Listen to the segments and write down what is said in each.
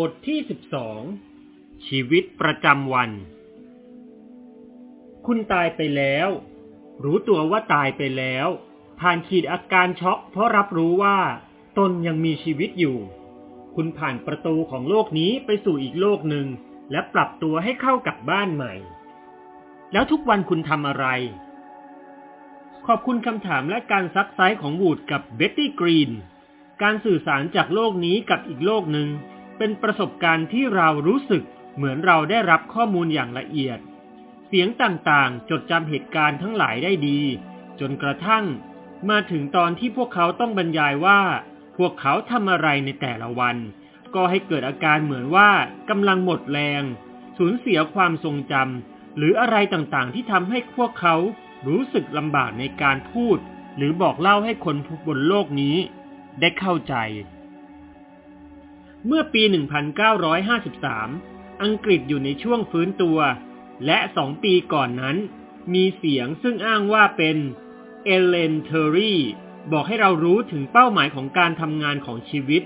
บทที่สิบสองชีวิตประจำวัน คุณตายไปแล้ว รู้ตัวว่าตายไปแล้ว ผ่านขีดอาการช็อกเพราะรับรู้ว่า ตนยังมีชีวิตอยู่ คุณผ่านประตูของโลกนี้ไปสู่อีกโลกหนึ่ง และปรับตัวให้เข้ากับบ้านใหม่ แล้วทุกวันคุณทำอะไร ขอบคุณคำถามและการซักไซ้ของวูดกับเบ็ตตี้กรีน การสื่อสารจากโลกนี้กับอีกโลกหนึ่ง เป็นประสบการณ์ที่เรารู้สึกเหมือนเราได้รับข้อมูลอย่างละเอียด เสียงต่างๆ จดจำเหตุการณ์ทั้งหลายได้ดี จนกระทั่ง มาถึงตอนที่พวกเขาต้องบรรยายว่า พวกเขาทำอะไรในแต่ละวัน ก็ให้เกิดอาการเหมือนว่ากำลังหมดแรง สูญเสียความทรงจำหรืออะไรต่างๆ ที่ทำให้พวกเขารู้สึกลำบากในการพูด หรือบอกเล่าให้คนบนโลกนี้ ได้เข้าใจ เมื่อปี 1953 อังกฤษอยู่ในช่วงฟื้นตัว และสองปีก่อนนั้น มีเสียงซึ่งอ้างว่าเป็นเอลเลนเทอร์รี่บอกให้เรารู้ถึงเป้าหมายของการทำงานของชีวิต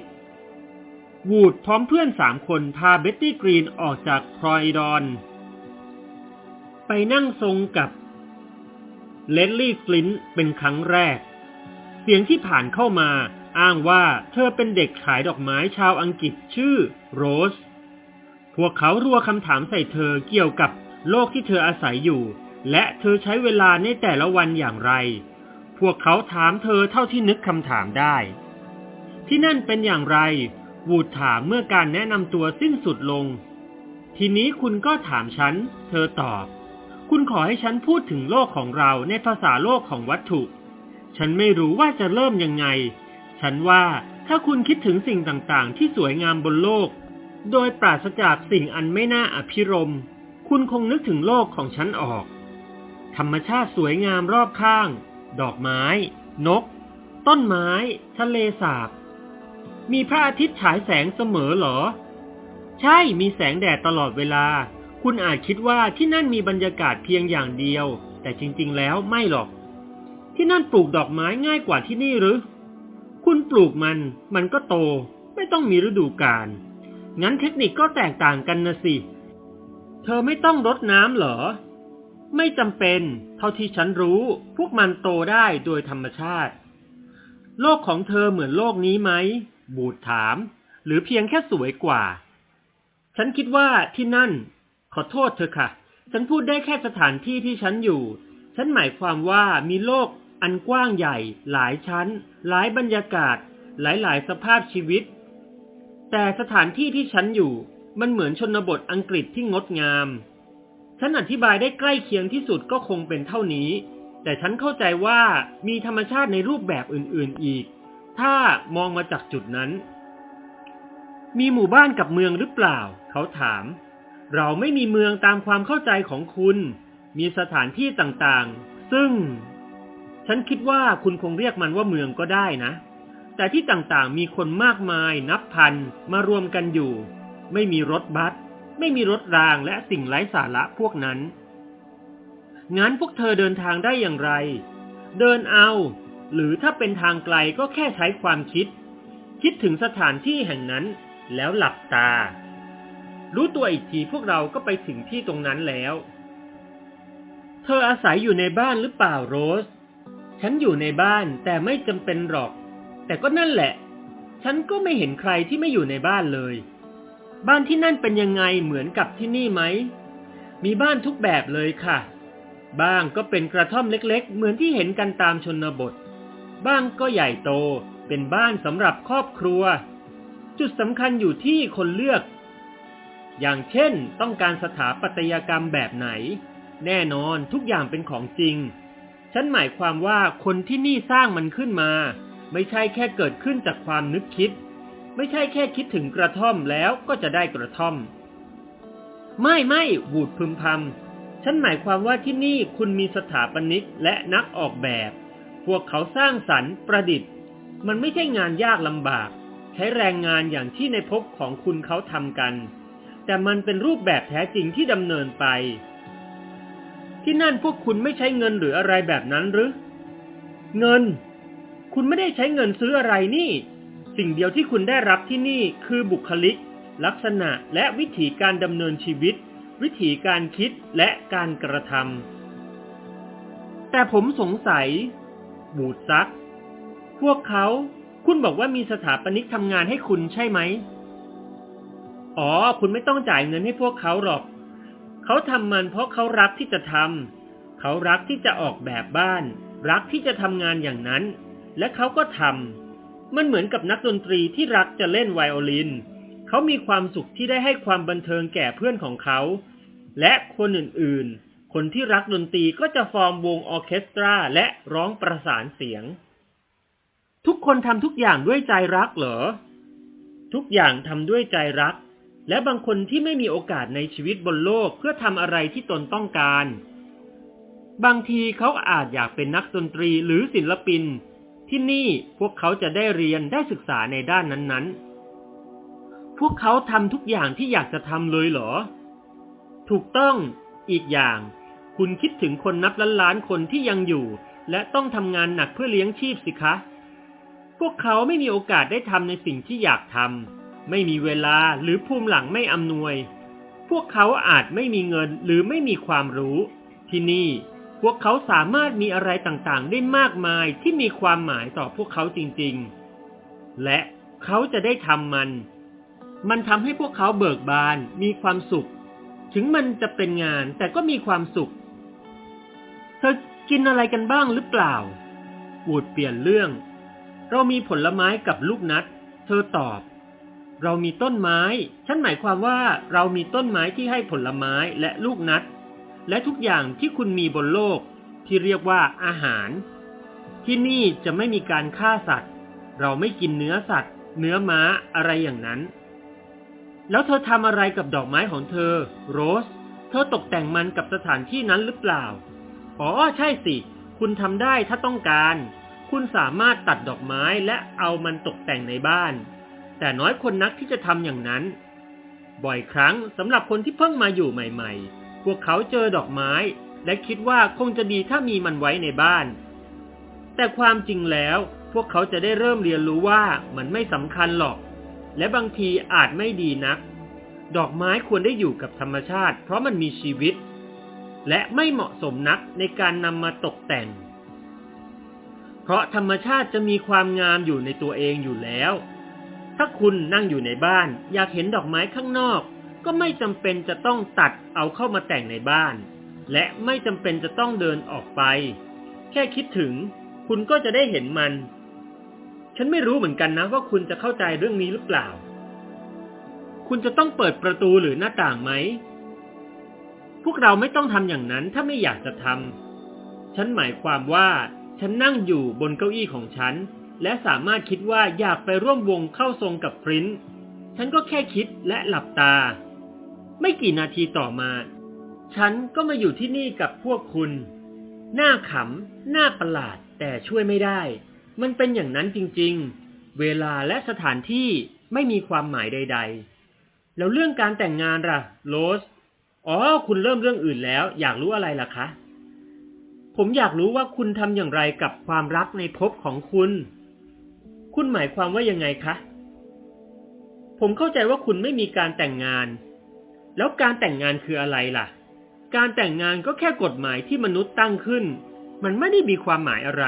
วูดพร้อมเพื่อนสามคนพาเบ็ตตี้กรีนออกจากครอยดอน ไปนั่งทรงกับเลสลี่ฟลินต์เป็นครั้งแรก เสียงที่ผ่านเข้ามา อ้างว่าเธอเป็นเด็กขายดอกไม้ชาวอังกฤษชื่อโรส พวกเขารัวคำถามใส่เธอเกี่ยวกับโลกที่เธออาศัยอยู่ และเธอใช้เวลาในแต่ละวันอย่างไร พวกเขาถามเธอเท่าที่นึกคำถามได้ ที่นั่นเป็นอย่างไร วูดถามเมื่อการแนะนำตัวสิ้นสุดลง ทีนี้คุณก็ถามฉัน เธอตอบ คุณขอให้ฉันพูดถึงโลกของเราในภาษาโลกของวัตถุ ฉันไม่รู้ว่าจะเริ่มยังไง ฉันว่าถ้าคุณคิดถึงสิ่งต่างๆ ที่สวยงามบนโลก โดยปราศจากสิ่งอันไม่น่าอภิรม คุณคงนึกถึงโลกของฉันออก ธรรมชาติสวยงามรอบข้าง ดอกไม้ นก ต้นไม้ ทะเลสาบ มีพระอาทิตย์ฉายแสงเสมอหรอ ใช่มีแสงแดดตลอดเวลา คุณอาจคิดว่าที่นั่นมีบรรยากาศเพียงอย่างเดียว แต่จริงๆ แล้วไม่หรอก ที่นั่นปลูกดอกไม้ง่ายกว่าที่นี่หรือ คุณปลูกมัน มันก็โต ไม่ต้องมีฤดูกาล งั้นเทคนิคก็แตกต่างกันนะสิ เธอไม่ต้องรดน้ำเหรอ ไม่จำเป็น เท่าที่ฉันรู้ พวกมันโตได้โดยธรรมชาติ โลกของเธอเหมือนโลกนี้ไหม บูดถาม หรือเพียงแค่สวยกว่า ฉันคิดว่าที่นั่น ขอโทษเธอค่ะ ฉันพูดได้แค่สถานที่ที่ฉันอยู่ ฉันหมายความว่ามีโลก อันกว้างใหญ่ หลายชั้น หลายบรรยากาศ หลายๆ สภาพชีวิต แต่สถานที่ที่ฉันอยู่มันเหมือนชนบทอังกฤษที่งดงาม ฉันอธิบายได้ใกล้เคียงที่สุดก็คงเป็นเท่านี้ แต่ฉันเข้าใจว่ามีธรรมชาติในรูปแบบอื่น ๆอีก ถ้ามองมาจากจุดนั้น มีหมู่บ้านกับเมืองหรือเปล่า เขาถาม เราไม่มีเมืองตามความเข้าใจของคุณ มีสถานที่ต่างๆ ซึ่ง ฉันคิดว่าคุณคงเรียกมันว่าเมืองก็ได้นะ แต่ที่ต่างๆมีคนมากมายนับพันมารวมกันอยู่ ไม่มีรถบัส ไม่มีรถรางและสิ่งไร้สาระพวกนั้น งั้นพวกเธอเดินทางได้อย่างไร เดินเอา หรือถ้าเป็นทางไกลก็แค่ใช้ความคิด คิดถึงสถานที่แห่งนั้น แล้วหลับตา รู้ตัวอีกทีพวกเราก็ไปถึงที่ตรงนั้นแล้ว เธออาศัยอยู่ในบ้านหรือเปล่าโรส ฉันอยู่ในบ้านแต่ไม่จำเป็นหรอก แต่ก็นั่นแหละ ฉันก็ไม่เห็นใครที่ไม่อยู่ในบ้านเลย บ้านที่นั่นเป็นยังไงเหมือนกับที่นี่ไหม มีบ้านทุกแบบเลยค่ะ บ้างก็เป็นกระท่อมเล็กๆ เหมือนที่เห็นกันตามชนบท บ้างก็ใหญ่โต เป็นบ้านสำหรับครอบครัว จุดสำคัญอยู่ที่คนเลือก อย่างเช่นต้องการสถาปัตยกรรมแบบไหน แน่นอนทุกอย่างเป็นของจริง ฉันหมายความว่าคนที่นี่สร้างมันขึ้นมา ไม่ใช่แค่เกิดขึ้นจากความนึกคิด ไม่ใช่แค่คิดถึงกระท่อมแล้วก็จะได้กระท่อม ไม่ไม่บูดพึมพำฉันหมายความว่าที่นี่คุณมีสถาปนิกและนักออกแบบ พวกเขาสร้างสรรค์ประดิษฐ์ มันไม่ใช่งานยากลำบาก ใช้แรงงานอย่างที่ในภพของคุณเขาทำกัน แต่มันเป็นรูปแบบแท้จริงที่ดำเนินไป ที่นั่นพวกคุณไม่ใช้เงินหรืออะไรแบบนั้นหรือ เงิน คุณไม่ได้ใช้เงินซื้ออะไรนี่ สิ่งเดียวที่คุณได้รับที่นี่คือบุคลิก ลักษณะและวิถีการดำเนินชีวิต วิถีการคิดและการกระทำแต่ผมสงสัย บูดซัก พวกเขา คุณบอกว่ามีสถาปนิกทำงานให้คุณใช่ไหมอ๋อ คุณไม่ต้องจ่ายเงินให้พวกเขาหรอก เขาทำมันเพราะเขารักที่จะทำเขารักที่จะออกแบบบ้าน รักที่จะทำงานอย่างนั้น และเขาก็ทำมันเหมือนกับนักดนตรีที่รักจะเล่นไวโอลิน เขามีความสุขที่ได้ให้ความบันเทิงแก่เพื่อนของเขา และคนอื่นๆ คนที่รักดนตรีก็จะฟอร์มวงออเคสตราและร้องประสานเสียง ทุกคนทำทุกอย่างด้วยใจรักเหรอ ทุกอย่างทำด้วยใจรัก และบางคนที่ไม่มีโอกาสในชีวิตบนโลกเพื่อทำอะไรที่ตนต้องการ บางทีเขาอาจอยากเป็นนักดนตรีหรือศิลปิน ที่นี่พวกเขาจะได้เรียนได้ศึกษาในด้านนั้นๆ พวกเขาทำทุกอย่างที่อยากจะทำเลยเหรอ ถูกต้อง อีกอย่าง คุณคิดถึงคนนับล้านล้านคนที่ยังอยู่ และต้องทำงานหนักเพื่อเลี้ยงชีพสิคะ พวกเขาไม่มีโอกาสได้ทำในสิ่งที่อยากทำ ไม่มีเวลาหรือภูมิหลังไม่อำนวย พวกเขาอาจไม่มีเงินหรือไม่มีความรู้ ที่นี่พวกเขาสามารถมีอะไรต่างๆ ได้มากมายที่มีความหมายต่อพวกเขาจริงๆ และเขาจะได้ทำมัน มันทำให้พวกเขาเบิกบาน มีความสุข ถึงมันจะเป็นงานแต่ก็มีความสุข เธอกินอะไรกันบ้างหรือเปล่าวูดเปลี่ยนเรื่อง เรามีผลไม้กับลูกนัด เธอตอบ เรามีต้นไม้ ฉันหมายความว่าเรามีต้นไม้ที่ให้ผลไม้และลูกนัด และทุกอย่างที่คุณมีบนโลก ที่เรียกว่าอาหาร ที่นี่จะไม่มีการฆ่าสัตว์ เราไม่กินเนื้อสัตว์ เนื้อม้าอะไรอย่างนั้น แล้วเธอทำอะไรกับดอกไม้ของเธอ โรส เธอตกแต่งมันกับสถานที่นั้นหรือเปล่า อ๋อใช่สิ คุณทำได้ถ้าต้องการ คุณสามารถตัดดอกไม้และเอามันตกแต่งในบ้าน แต่น้อยคนนักที่จะทำอย่างนั้น บ่อยครั้งสำหรับคนที่เพิ่งมาอยู่ใหม่ ๆ พวกเขาเจอดอกไม้ และคิดว่าคงจะดีถ้ามีมันไว้ในบ้าน แต่ความจริงแล้วพวกเขาจะได้เริ่มเรียนรู้ว่ามันไม่สำคัญหรอก และบางทีอาจไม่ดีนัก ดอกไม้ควรได้อยู่กับธรรมชาติ เพราะมันมีชีวิต และไม่เหมาะสมนักในการนำมาตกแต่ง เพราะธรรมชาติจะมีความงามอยู่ในตัวเองอยู่แล้ว ถ้าคุณนั่งอยู่ในบ้าน อยากเห็นดอกไม้ข้างนอก ก็ไม่จำเป็นจะต้องตัดเอาเข้ามาแต่งในบ้าน และไม่จำเป็นจะต้องเดินออกไป แค่คิดถึง คุณก็จะได้เห็นมัน ฉันไม่รู้เหมือนกันนะว่าคุณจะเข้าใจเรื่องนี้หรือเปล่า คุณจะต้องเปิดประตูหรือหน้าต่างไหม พวกเราไม่ต้องทำอย่างนั้นถ้าไม่อยากจะทำฉันหมายความว่าฉันนั่งอยู่บนเก้าอี้ของฉัน และสามารถคิดว่าอยากไปร่วมวงเข้าทรงกับฟรินฉันก็แค่คิดและหลับตา ไม่กี่นาทีต่อมา ฉันก็มาอยู่ที่นี่กับพวกคุณ หน้าขำหน้าประหลาดแต่ช่วยไม่ได้ มันเป็นอย่างนั้นจริงๆ เวลาและสถานที่ไม่มีความหมายใด ๆ แล้วเรื่องการแต่งงานล่ะ โรส อ๋อ คุณเริ่มเรื่องอื่นแล้ว อยากรู้อะไรล่ะคะ ผมอยากรู้ว่าคุณทำอย่างไรกับความรักในภพของคุณ คุณหมายความว่ายังไงคะ ผมเข้าใจว่าคุณไม่มีการแต่งงาน แล้วการแต่งงานคืออะไรล่ะ การแต่งงานก็แค่กฎหมายที่มนุษย์ตั้งขึ้น มันไม่ได้มีความหมายอะไร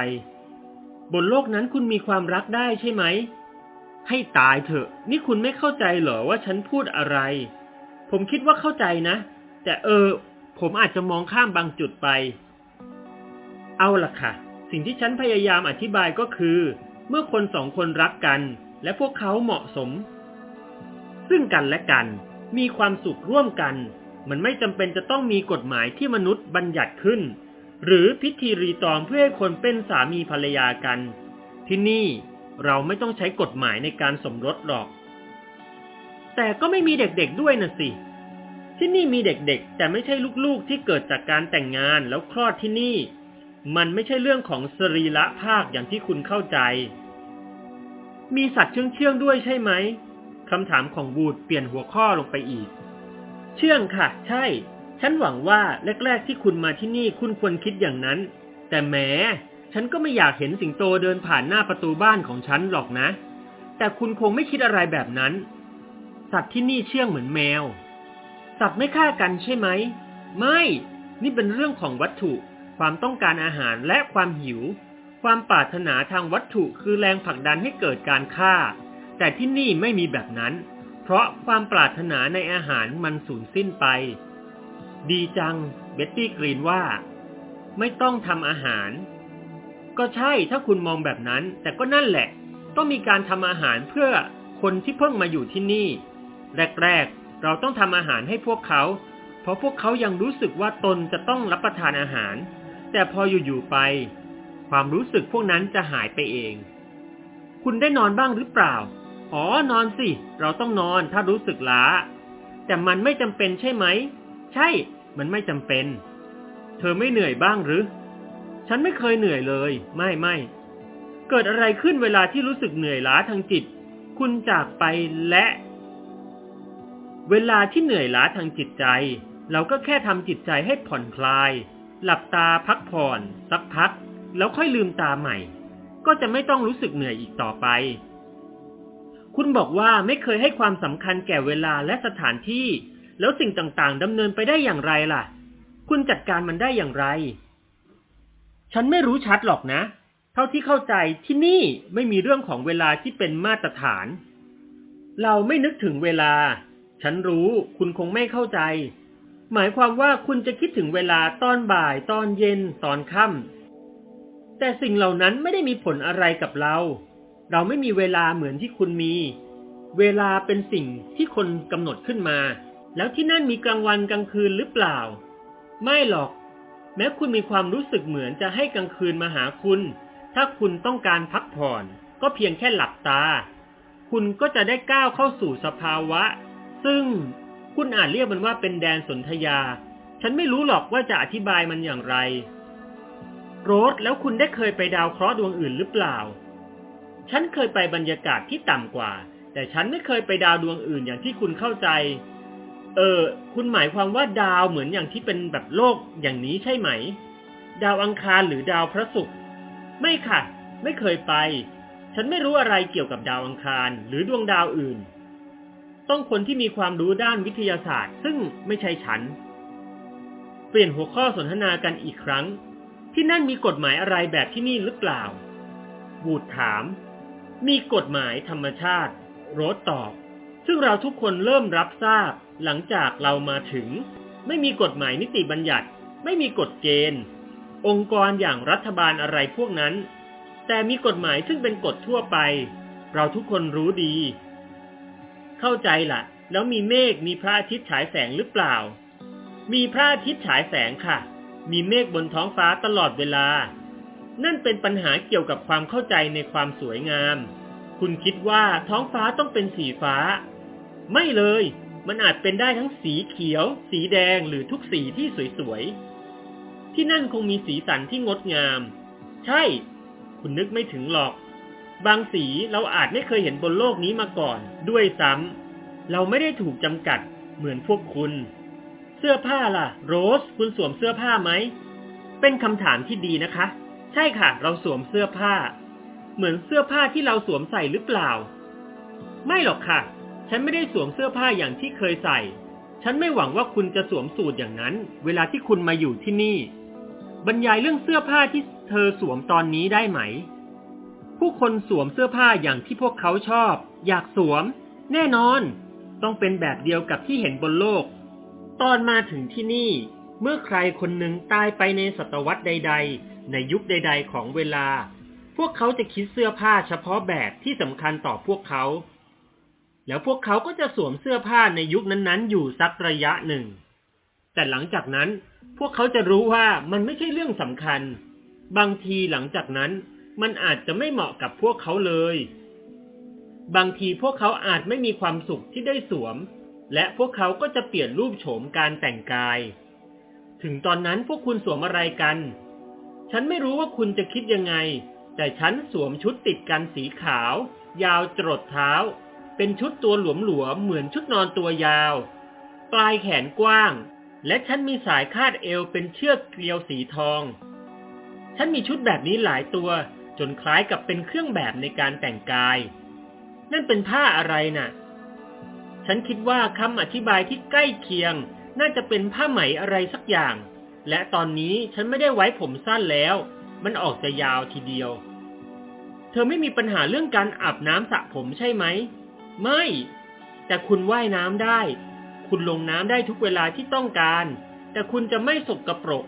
บนโลกนั้นคุณมีความรักได้ใช่ไหม ให้ตายเถอะ นี่คุณไม่เข้าใจเหรอว่าฉันพูดอะไร ผมคิดว่าเข้าใจนะ แต่เออ ผมอาจจะมองข้ามบางจุดไป เอาล่ะค่ะ สิ่งที่ฉันพยายามอธิบายก็คือ เมื่อคนสองคนรักกัน และพวกเขาเหมาะสม ซึ่งกันและกันมีความสุขร่วมกัน มันไม่จำเป็นจะต้องมีกฎหมายที่มนุษย์บัญญัติขึ้น หรือพิธีรีตองเพื่อให้คนเป็นสามีภรรยากัน ที่นี่เราไม่ต้องใช้กฎหมายในการสมรสหรอก แต่ก็ไม่มีเด็กๆด้วยนะสิ ที่นี่มีเด็กๆ แต่ไม่ใช่ลูกๆที่เกิดจากการแต่งงานแล้วคลอดที่นี่ มันไม่ใช่เรื่องของสรีระภาคอย่างที่คุณเข้าใจ มีสัตว์เชื่องๆด้วยใช่ไหมคำถามของบูดเปลี่ยนหัวข้อลงไปอีก เชื่องค่ะ ใช่ ฉันหวังว่าแรก ๆ ที่คุณมาที่นี่คุณควรคิดอย่างนั้น แต่แหมฉันก็ไม่อยากเห็นสิงโตเดินผ่านหน้าประตูบ้านของฉันหรอกนะ แต่คุณคงไม่คิดอะไรแบบนั้น สัตว์ที่นี่เชื่องเหมือนแมว สัตว์ไม่ฆ่ากันใช่ไหม ไม่ นี่เป็นเรื่องของวัตถุ ความต้องการอาหารและความหิว ความปรารถนาทางวัตถุคือแรงผลักดันให้เกิดการฆ่า แต่ที่นี่ไม่มีแบบนั้น เพราะความปรารถนาในอาหารมันสูญสิ้นไป ดีจัง เบ็ตตี้กรีนว่า ไม่ต้องทำอาหาร ก็ใช่ถ้าคุณมองแบบนั้น แต่ก็นั่นแหละ ต้องมีการทำอาหารเพื่อคนที่เพิ่งมาอยู่ที่นี่ แรกๆ เราต้องทำอาหารให้พวกเขา เพราะพวกเขายังรู้สึกว่าตนจะต้องรับประทานอาหาร แต่พออยู่ๆไป ความรู้สึกพวกนั้นจะหายไปเอง คุณได้นอนบ้างหรือเปล่า อ๋อ นอนสิ เราต้องนอนถ้ารู้สึกล้า แต่มันไม่จำเป็นใช่ไหม ใช่ มันไม่จำเป็น เธอไม่เหนื่อยบ้างหรือ ฉันไม่เคยเหนื่อยเลย ไม่ไม่ เกิดอะไรขึ้นเวลาที่รู้สึกเหนื่อยล้าทางจิต คุณจากไปและ เวลาที่เหนื่อยล้าทางจิตใจ เราก็แค่ทำจิตใจให้ผ่อนคลาย หลับตาพักผ่อน สักพัก แล้วค่อยลืมตาใหม่ ก็จะไม่ต้องรู้สึกเหนื่อยอีกต่อไป คุณบอกว่าไม่เคยให้ความสำคัญแก่เวลาและสถานที่ แล้วสิ่งต่างๆดำเนินไปได้อย่างไรล่ะ คุณจัดการมันได้อย่างไร ฉันไม่รู้ชัดหรอกนะ เท่าที่เข้าใจที่นี่ไม่มีเรื่องของเวลาที่เป็นมาตรฐาน เราไม่นึกถึงเวลา ฉันรู้คุณคงไม่เข้าใจหมายความว่าคุณจะคิดถึงเวลาตอนบ่าย ตอนเย็น ตอนค่ำ แต่สิ่งเหล่านั้นไม่ได้มีผลอะไรกับเรา เราไม่มีเวลาเหมือนที่คุณมี เวลาเป็นสิ่งที่คนกำหนดขึ้นมา แล้วที่นั่นมีกลางวันกลางคืนหรือเปล่า ไม่หรอก แม้คุณมีความรู้สึกเหมือนจะให้กลางคืนมาหาคุณ ถ้าคุณต้องการพักผ่อนก็เพียงแค่หลับตา คุณก็จะได้ก้าวเข้าสู่สภาวะ ซึ่งคุณอาจเรียกมันว่าเป็นแดนสนธยา ฉันไม่รู้หรอกว่าจะอธิบายมันอย่างไร รสแล้วคุณได้เคยไปดาวเคราะห์ดวงอื่นหรือเปล่า ฉันเคยไปบรรยากาศที่ต่ำกว่า แต่ฉันไม่เคยไปดาวดวงอื่นอย่างที่คุณเข้าใจ เออ คุณหมายความว่าดาวเหมือนอย่างที่เป็นแบบโลกอย่างนี้ใช่ไหม ดาวอังคารหรือดาวพระศุกร์ ไม่ค่ะ ไม่เคยไป ฉันไม่รู้อะไรเกี่ยวกับดาวอังคารหรือดวงดาวอื่น ต้องคนที่มีความรู้ด้านวิทยาศาสตร์ ซึ่งไม่ใช่ฉัน เปลี่ยนหัวข้อสนทนากันอีกครั้ง ที่นั่นมีกฎหมายอะไรแบบที่นี่หรือเปล่า บูดถาม มีกฎหมายธรรมชาติ โรสตอบ ซึ่งเราทุกคนเริ่มรับทราบหลังจากเรามาถึง ไม่มีกฎหมายนิติบัญญัติ ไม่มีกฎเกณฑ์ องค์กรอย่างรัฐบาลอะไรพวกนั้น แต่มีกฎหมายซึ่งเป็นกฎทั่วไป เราทุกคนรู้ดี เข้าใจละ่ะ แล้วมีเมฆมีพระอาทิตย์ฉายแสงหรือเปล่า มีพระอาทิตย์ฉายแสงค่ะ มีเมฆบนท้องฟ้าตลอดเวลา นั่นเป็นปัญหาเกี่ยวกับความเข้าใจในความสวยงาม คุณคิดว่าท้องฟ้าต้องเป็นสีฟ้า ไม่เลย มันอาจเป็นได้ทั้งสีเขียว สีแดงหรือทุกสีที่สวยๆ ที่นั่นคงมีสีสันที่งดงาม ใช่ คุณนึกไม่ถึงหรอก บางสีเราอาจไม่เคยเห็นบนโลกนี้มาก่อน ด้วยซ้ำเราไม่ได้ถูกจำกัดเหมือนพวกคุณ เสื้อผ้าล่ะ โรส คุณสวมเสื้อผ้าไหม เป็นคำถามที่ดีนะคะ ใช่ค่ะ เราสวมเสื้อผ้า เหมือนเสื้อผ้าที่เราสวมใส่หรือเปล่า ไม่หรอกค่ะ ฉันไม่ได้สวมเสื้อผ้าอย่างที่เคยใส่ ฉันไม่หวังว่าคุณจะสวมสูทอย่างนั้น เวลาที่คุณมาอยู่ที่นี่ บรรยายเรื่องเสื้อผ้าที่เธอสวมตอนนี้ได้ไหม ผู้คนสวมเสื้อผ้าอย่างที่พวกเขาชอบ อยากสวม แน่นอน ต้องเป็นแบบเดียวกับที่เห็นบนโลก ตอนมาถึงที่นี่ เมื่อใครคนหนึ่งตายไปในศตวรรษใด ๆ ในยุคใด ๆ ของเวลา พวกเขาจะคิดเสื้อผ้าเฉพาะแบบที่สำคัญต่อพวกเขา แล้วพวกเขาก็จะสวมเสื้อผ้าในยุคนั้นๆ อยู่สักระยะหนึ่ง แต่หลังจากนั้นพวกเขาจะรู้ว่ามันไม่ใช่เรื่องสำคัญ บางทีหลังจากนั้นมันอาจจะไม่เหมาะกับพวกเขาเลย บางทีพวกเขาอาจไม่มีความสุขที่ได้สวม และพวกเขาก็จะเปลี่ยนรูปโฉมการแต่งกาย ถึงตอนนั้นพวกคุณสวมอะไรกัน ฉันไม่รู้ว่าคุณจะคิดยังไง แต่ฉันสวมชุดติดกันสีขาว ยาวจรดเท้า เป็นชุดตัวหลวมๆเหมือนชุดนอนตัวยาว ปลายแขนกว้าง และฉันมีสายคาดเอวเป็นเชือกเกลียวสีทอง ฉันมีชุดแบบนี้หลายตัวจนคล้ายกับเป็นเครื่องแบบในการแต่งกาย นั่นเป็นผ้าอะไรน่ะ ฉันคิดว่าคำอธิบายที่ใกล้เคียง น่าจะเป็นผ้าไหมอะไรสักอย่าง และตอนนี้ฉันไม่ได้ไว้ผมสั้นแล้ว มันออกจะยาวทีเดียว เธอไม่มีปัญหาเรื่องการอาบน้ำสระผมใช่ไหม ไม่ แต่คุณว่ายน้ำได้ คุณลงน้ำได้ทุกเวลาที่ต้องการ แต่คุณจะไม่สกรปรก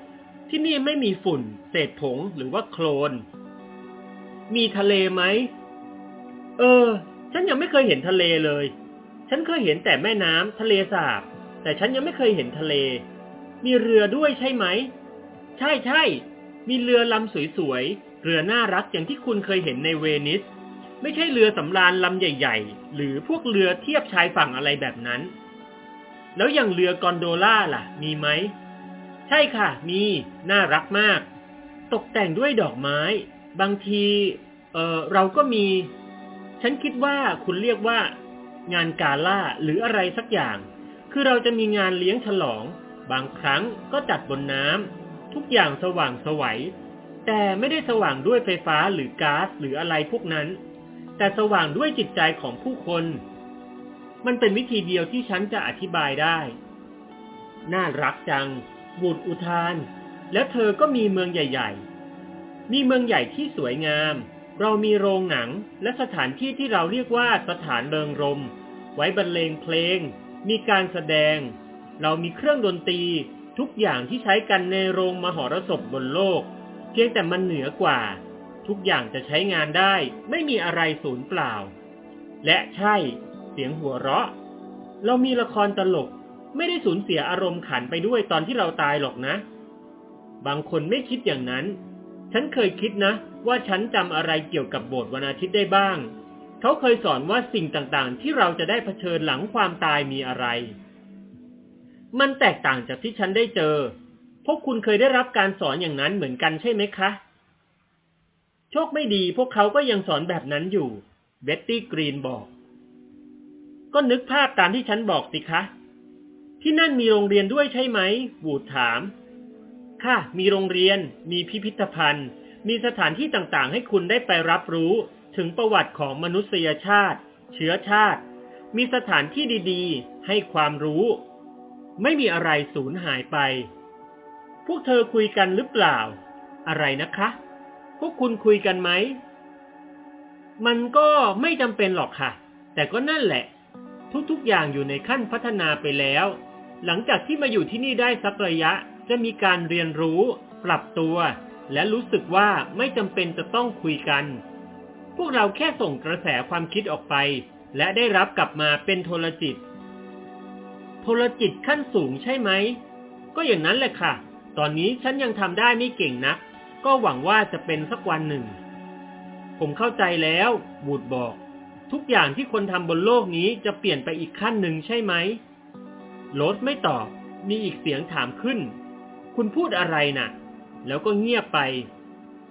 ที่นี่ไม่มีฝุ่น เศษผงหรือว่าโคลน มีทะเลไหม เออ ฉันยังไม่เคยเห็นทะเลเลย ฉันเคยเห็นแต่แม่น้ำทะเลสาบ แต่ฉันยังไม่เคยเห็นทะเล มีเรือด้วยใช่ไหม ใช่ใช่ มีเรือลำสวยๆ เรือน่ารักอย่างที่คุณเคยเห็นในเวนิส ไม่ใช่เรือสำราญลำใหญ่ ๆ หรือพวกเรือเทียบชายฝั่งอะไรแบบนั้น แล้วอย่างเรือกอนโดล่าล่ะ มีไหม ใช่ค่ะ มี น่ารักมาก ตกแต่งด้วยดอกไม้ บางที เออเราก็มี ฉันคิดว่าคุณเรียกว่า งานกาล่าหรืออะไรสักอย่าง คือเราจะมีงานเลี้ยงฉลอง บางครั้งก็จัดบนน้ำทุกอย่างสว่างสวัย แต่ไม่ได้สว่างด้วยไฟฟ้าหรือก๊าซหรืออะไรพวกนั้น แต่สว่างด้วยจิตใจของผู้คน มันเป็นวิธีเดียวที่ฉันจะอธิบายได้ น่ารักจังบูดอุทาน แล้วเธอก็มีเมืองใหญ่ ๆ มีเมืองใหญ่ที่สวยงาม เรามีโรงหนังและสถานที่ที่เราเรียกว่าสถานเริงรม ไว้บรรเลงเพลง มีการแสดง เรามีเครื่องดนตรี ทุกอย่างที่ใช้กันในโรงมหรสพบนโลก เพียงแต่มันเหนือกว่า ทุกอย่างจะใช้งานได้ ไม่มีอะไรสูญเปล่า และใช่ เสียงหัวเราะ เรามีละครตลก ไม่ได้สูญเสียอารมณ์ขันไปด้วยตอนที่เราตายหรอกนะ บางคนไม่คิดอย่างนั้น ฉันเคยคิดนะ ว่าฉันจำอะไรเกี่ยวกับโบสถ์วันอาทิตย์ได้บ้าง เขาเคยสอนว่าสิ่งต่างๆ ที่เราจะได้เผชิญหลังความตายมีอะไร มันแตกต่างจากที่ฉันได้เจอ พวกคุณเคยได้รับการสอนอย่างนั้นเหมือนกันใช่ไหมคะ โชคไม่ดีพวกเขาก็ยังสอนแบบนั้นอยู่ เบ็ตตี้กรีนบอก ก็นึกภาพตามที่ฉันบอกสิคะ ที่นั่นมีโรงเรียนด้วยใช่ไหมวูดถาม ค่ะ มีโรงเรียน มีพิพิธภัณฑ์ มีสถานที่ต่างๆ ให้คุณได้ไปรับรู้ถึงประวัติของมนุษยชาติ เชื้อชาติ มีสถานที่ดีๆ ให้ความรู้ ไม่มีอะไรสูญหายไป พวกเธอคุยกันหรือเปล่า อะไรนะคะ พวกคุณคุยกันไหม มันก็ไม่จำเป็นหรอกค่ะ แต่ก็นั่นแหละ ทุกๆอย่างอยู่ในขั้นพัฒนาไปแล้ว หลังจากที่มาอยู่ที่นี่ได้สักระยะ จะมีการเรียนรู้ ปรับตัว และรู้สึกว่าไม่จำเป็นจะต้องคุยกัน พวกเราแค่ส่งกระแสความคิดออกไป และได้รับกลับมาเป็นโทรจิต โทรจิตขั้นสูงใช่ไหม ก็อย่างนั้นแหละค่ะ ตอนนี้ฉันยังทำได้ไม่เก่งนัก ก็หวังว่าจะเป็นสักวันหนึ่ง ผมเข้าใจแล้วบูดบอก ทุกอย่างที่คนทำบนโลกนี้จะเปลี่ยนไปอีกขั้นหนึ่งใช่ไหมโรสไม่ตอบ มีอีกเสียงถามขึ้น คุณพูดอะไรนะ่ะ แล้วก็เงียบไป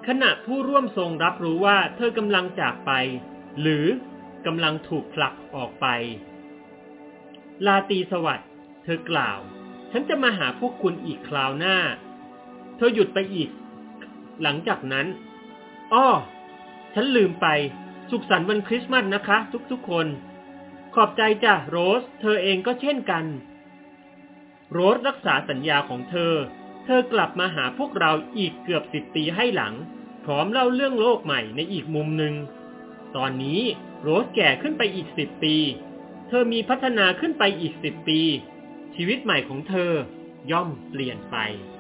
ขณะผู้ร่วมทรงรับรู้ว่าเธอกำลังจากไป หรือกำลังถูกผลักออกไป ลาตีสวัสดิ์เธอกล่าว ฉันจะมาหาพวกคุณอีกคราวหน้า เธอหยุดไปอีก หลังจากนั้น อ้อ ฉันลืมไป สุขสันต์วันคริสต์มาสนะคะ ทุกๆคน ขอบใจจ้ะโรส เธอเองก็เช่นกัน โรสรักษาสัญญาของเธอ เธอกลับมาหาพวกเราอีกเกือบสิบปีให้หลัง พร้อมเล่าเรื่องโลกใหม่ในอีกมุมหนึ่ง ตอนนี้โรสแก่ขึ้นไปอีกสิบปี เธอมีพัฒนาขึ้นไปอีกสิบปี ชีวิตใหม่ของเธอย่อมเปลี่ยนไป